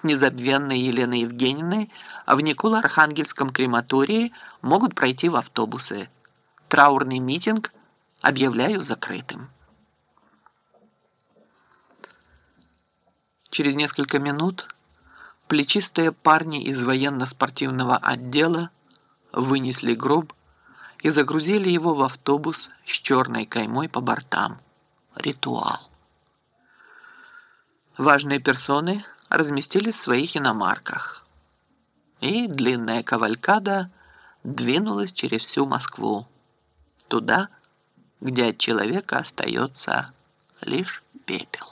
с незабвенной Еленой Евгеньевной в Николо-Архангельском крематории могут пройти в автобусы. Траурный митинг объявляю закрытым. Через несколько минут плечистые парни из военно-спортивного отдела вынесли гроб и загрузили его в автобус с черной каймой по бортам. Ритуал. Важные персоны разместились в своих иномарках. И длинная кавалькада двинулась через всю Москву, туда, где от человека остается лишь пепел.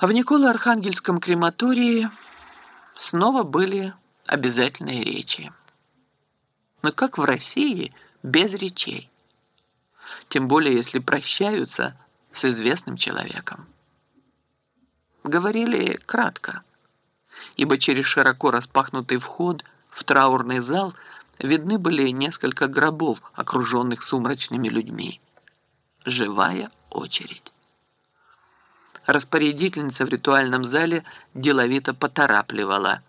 В Николо-Архангельском крематории снова были обязательные речи. Но как в России без речей? Тем более, если прощаются с известным человеком. Говорили кратко, ибо через широко распахнутый вход в траурный зал видны были несколько гробов, окруженных сумрачными людьми. Живая очередь. Распорядительница в ритуальном зале деловито поторапливала.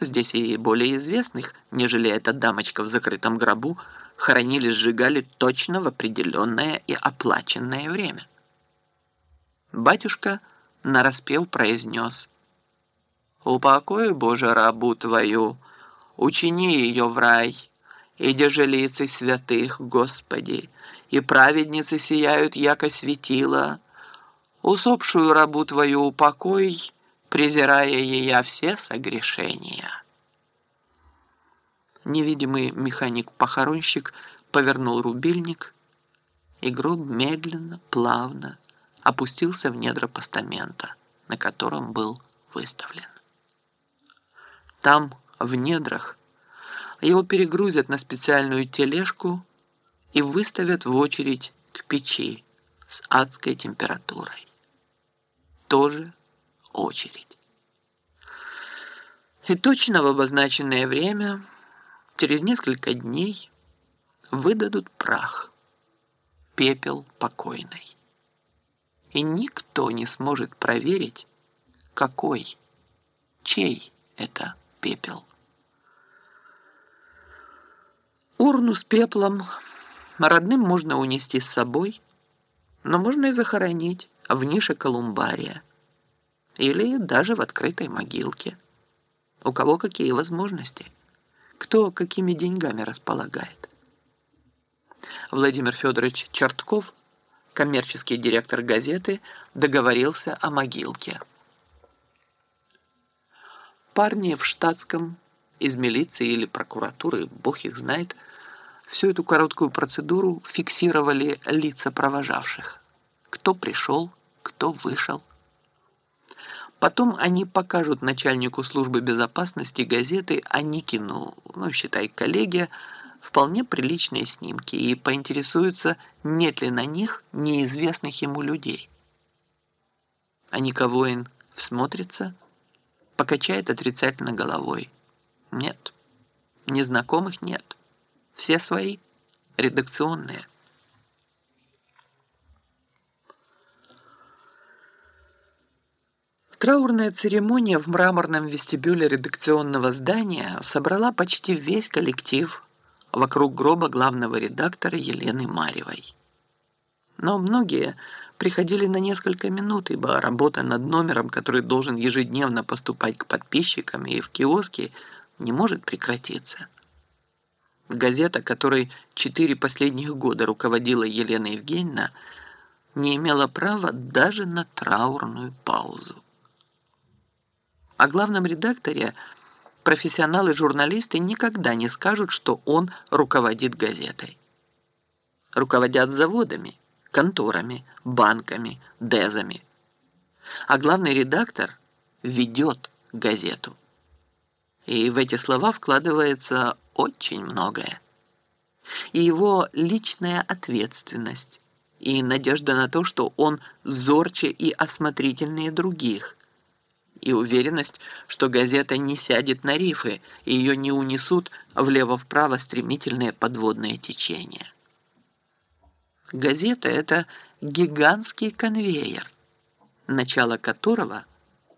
Здесь и более известных, нежели эта дамочка в закрытом гробу, хоронили, сжигали точно в определенное и оплаченное время. Батюшка нараспев произнес «Упокой, Боже, рабу Твою, учини ее в рай, и дежелицы святых, Господи, и праведницы сияют, яко светила, усопшую рабу твою упокой, презирая ее все согрешения. Невидимый механик-похоронщик повернул рубильник, и гроб медленно, плавно опустился в недра постамента, на котором был выставлен. Там, в недрах, его перегрузят на специальную тележку и выставят в очередь к печи с адской температурой тоже очередь. И точно в обозначенное время, через несколько дней, выдадут прах, пепел покойной. И никто не сможет проверить, какой, чей это пепел. Урну с пеплом родным можно унести с собой, но можно и захоронить в нише колумбария или даже в открытой могилке. У кого какие возможности, кто какими деньгами располагает. Владимир Федорович Чертков, коммерческий директор газеты, договорился о могилке. Парни в штатском, из милиции или прокуратуры, бог их знает, всю эту короткую процедуру фиксировали лица провожавших. Кто пришел, кто вышел. Потом они покажут начальнику службы безопасности газеты Аникину, ну, считай, коллеге, вполне приличные снимки и поинтересуются, нет ли на них неизвестных ему людей. А Никовоин всмотрится, покачает отрицательно головой. Нет, незнакомых нет. Все свои, редакционные. Траурная церемония в мраморном вестибюле редакционного здания собрала почти весь коллектив вокруг гроба главного редактора Елены Марьевой. Но многие приходили на несколько минут, ибо работа над номером, который должен ежедневно поступать к подписчикам и в киоске, не может прекратиться. Газета, которой четыре последних года руководила Елена Евгеньевна, не имела права даже на траурную паузу. О главном редакторе профессионалы-журналисты никогда не скажут, что он руководит газетой. Руководят заводами, конторами, банками, дезами. А главный редактор ведет газету. И в эти слова вкладывается очень многое. И его личная ответственность, и надежда на то, что он зорче и осмотрительнее других, и уверенность, что газета не сядет на рифы и ее не унесут влево-вправо стремительные подводные течения. Газета – это гигантский конвейер, начало которого –